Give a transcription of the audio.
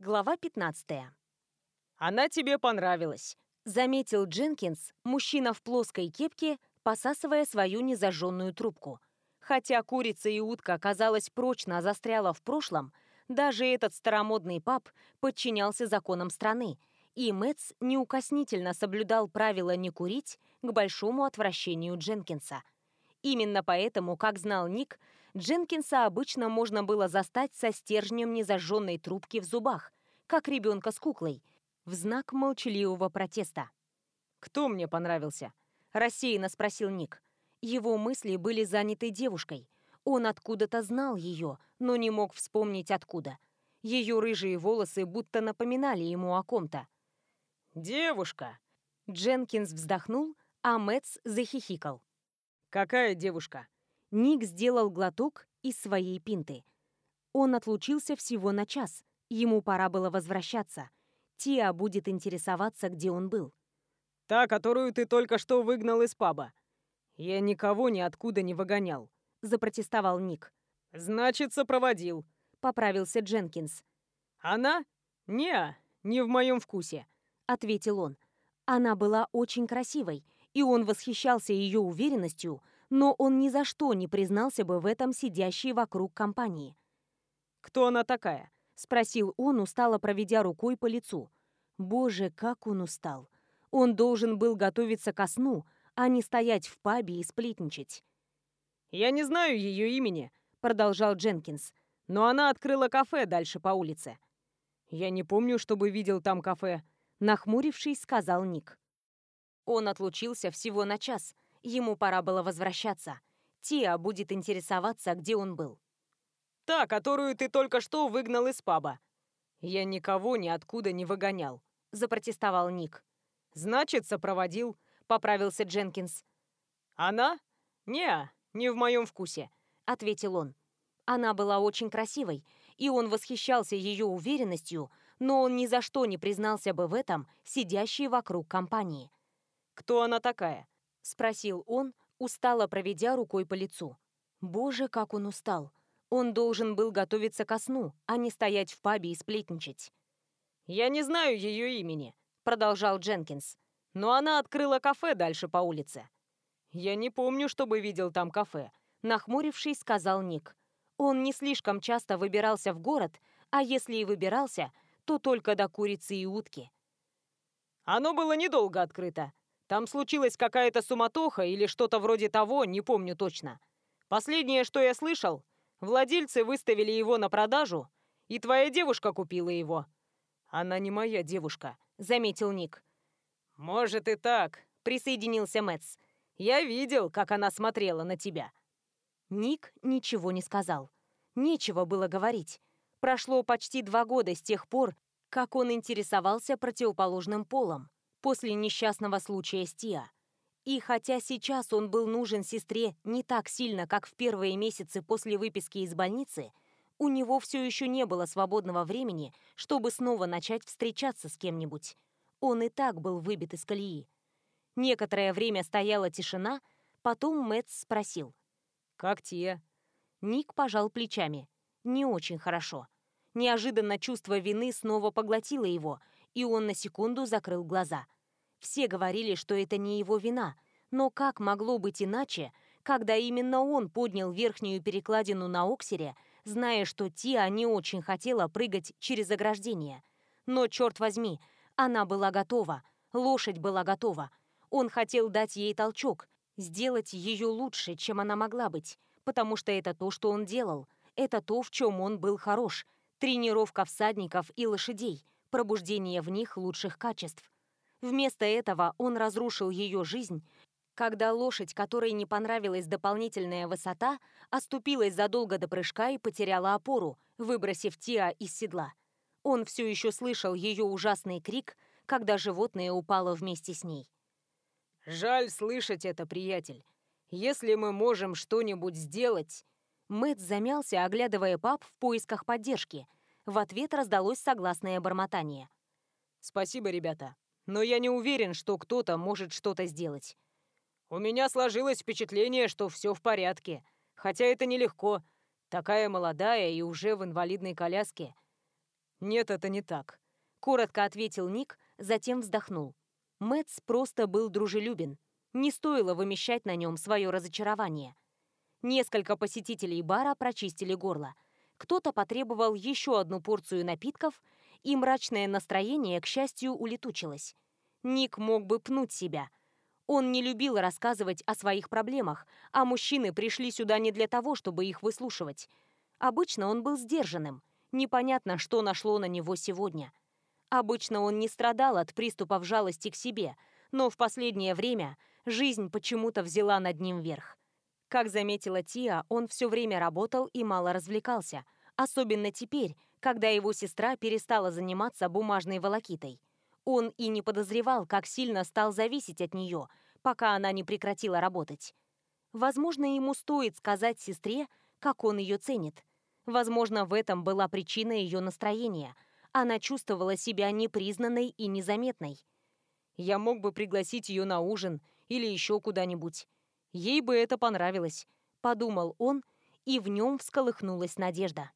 Глава 15. «Она тебе понравилась», — заметил Дженкинс, мужчина в плоской кепке, посасывая свою незажженную трубку. Хотя курица и утка, казалось, прочно застряла в прошлом, даже этот старомодный пап подчинялся законам страны, и Мэтс неукоснительно соблюдал правила не курить к большому отвращению Дженкинса — Именно поэтому, как знал Ник, Дженкинса обычно можно было застать со стержнем незажженной трубки в зубах, как ребенка с куклой, в знак молчаливого протеста. «Кто мне понравился?» – рассеянно спросил Ник. Его мысли были заняты девушкой. Он откуда-то знал ее, но не мог вспомнить откуда. Ее рыжие волосы будто напоминали ему о ком-то. «Девушка!» Дженкинс вздохнул, а Мэтс захихикал. «Какая девушка?» Ник сделал глоток из своей пинты. Он отлучился всего на час. Ему пора было возвращаться. Тиа будет интересоваться, где он был. «Та, которую ты только что выгнал из паба». «Я никого ниоткуда не выгонял», — запротестовал Ник. «Значит, сопроводил», — поправился Дженкинс. «Она? Не, не в моем вкусе», — ответил он. «Она была очень красивой» и он восхищался ее уверенностью, но он ни за что не признался бы в этом сидящей вокруг компании. «Кто она такая?» — спросил он, устало проведя рукой по лицу. Боже, как он устал! Он должен был готовиться ко сну, а не стоять в пабе и сплетничать. «Я не знаю ее имени», — продолжал Дженкинс, «но она открыла кафе дальше по улице». «Я не помню, чтобы видел там кафе», — нахмурившись, сказал Ник. Он отлучился всего на час. Ему пора было возвращаться. Тиа будет интересоваться, где он был. «Та, которую ты только что выгнал из паба». «Я никого ниоткуда не выгонял», — запротестовал Ник. «Значит, сопроводил», — поправился Дженкинс. «Она? Не, не в моем вкусе», — ответил он. Она была очень красивой, и он восхищался ее уверенностью, но он ни за что не признался бы в этом сидящей вокруг компании. «Кто она такая?» — спросил он, устало проведя рукой по лицу. Боже, как он устал! Он должен был готовиться ко сну, а не стоять в пабе и сплетничать. «Я не знаю ее имени», — продолжал Дженкинс. «Но она открыла кафе дальше по улице». «Я не помню, чтобы видел там кафе», — нахмурившись, сказал Ник. Он не слишком часто выбирался в город, а если и выбирался, то только до курицы и утки. «Оно было недолго открыто», там случилась какая-то суматоха или что-то вроде того, не помню точно. Последнее, что я слышал, владельцы выставили его на продажу, и твоя девушка купила его. Она не моя девушка, заметил Ник. Может и так, присоединился Мэтс. Я видел, как она смотрела на тебя. Ник ничего не сказал. Нечего было говорить. Прошло почти два года с тех пор, как он интересовался противоположным полом после несчастного случая с Тиа. И хотя сейчас он был нужен сестре не так сильно, как в первые месяцы после выписки из больницы, у него все еще не было свободного времени, чтобы снова начать встречаться с кем-нибудь. Он и так был выбит из колеи. Некоторое время стояла тишина, потом Мэтс спросил. «Как те?» Ник пожал плечами. «Не очень хорошо». Неожиданно чувство вины снова поглотило его, и он на секунду закрыл глаза. Все говорили, что это не его вина, но как могло быть иначе, когда именно он поднял верхнюю перекладину на Оксере, зная, что Тиа не очень хотела прыгать через ограждение. Но, черт возьми, она была готова, лошадь была готова. Он хотел дать ей толчок, сделать ее лучше, чем она могла быть, потому что это то, что он делал, это то, в чем он был хорош, тренировка всадников и лошадей – пробуждение в них лучших качеств. Вместо этого он разрушил ее жизнь, когда лошадь, которой не понравилась дополнительная высота, оступилась задолго до прыжка и потеряла опору, выбросив Тиа из седла. Он все еще слышал ее ужасный крик, когда животное упало вместе с ней. «Жаль слышать это, приятель. Если мы можем что-нибудь сделать...» Мэт замялся, оглядывая пап в поисках поддержки – в ответ раздалось согласное бормотание. «Спасибо, ребята. Но я не уверен, что кто-то может что-то сделать. У меня сложилось впечатление, что все в порядке. Хотя это нелегко. Такая молодая и уже в инвалидной коляске». «Нет, это не так», — коротко ответил Ник, затем вздохнул. Мэтс просто был дружелюбен. Не стоило вымещать на нем свое разочарование. Несколько посетителей бара прочистили горло — кто-то потребовал еще одну порцию напитков, и мрачное настроение, к счастью, улетучилось. Ник мог бы пнуть себя. Он не любил рассказывать о своих проблемах, а мужчины пришли сюда не для того, чтобы их выслушивать. Обычно он был сдержанным. Непонятно, что нашло на него сегодня. Обычно он не страдал от приступов жалости к себе, но в последнее время жизнь почему-то взяла над ним верх. Как заметила Тия, он все время работал и мало развлекался, особенно теперь, когда его сестра перестала заниматься бумажной волокитой. Он и не подозревал, как сильно стал зависеть от нее, пока она не прекратила работать. Возможно, ему стоит сказать сестре, как он ее ценит. Возможно, в этом была причина ее настроения. Она чувствовала себя непризнанной и незаметной. «Я мог бы пригласить ее на ужин или еще куда-нибудь. Ей бы это понравилось, подумал он, и в нем всколыхнулась надежда.